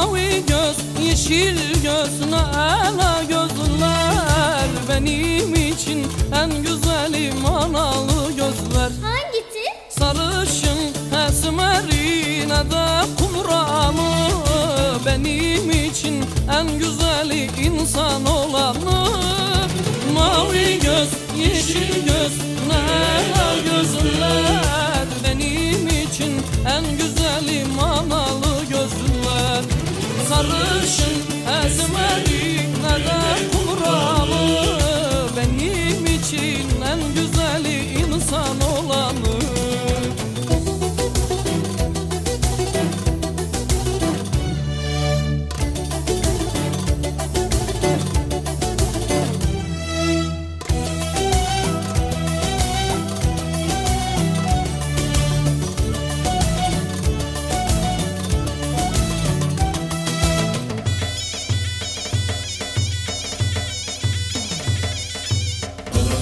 Mavi göz, yeşil göz, ela gözler. Benim için en güzeli manalı gözler. Hangi tip? Sarışın esmerine de kumralı. Benim için en güzeli insan olanı. Mavi göz, yeşil göz, Sarışın esmerine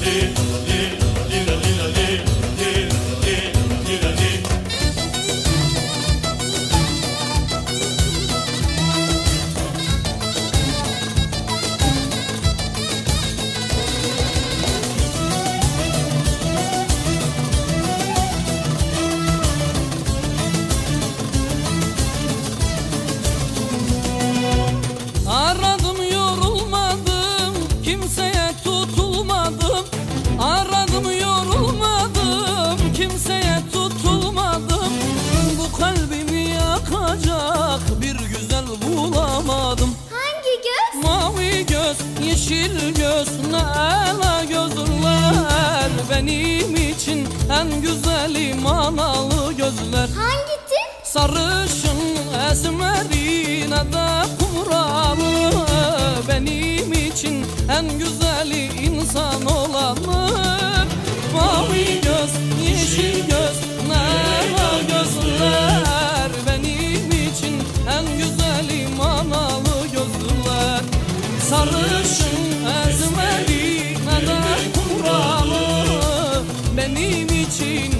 yeah lila lila lila göz, ela gözler Benim için en güzeli manalı gözler Hangi tip? Sarışın esmerine de kumralı Benim için en güzeli insan olanı benim için.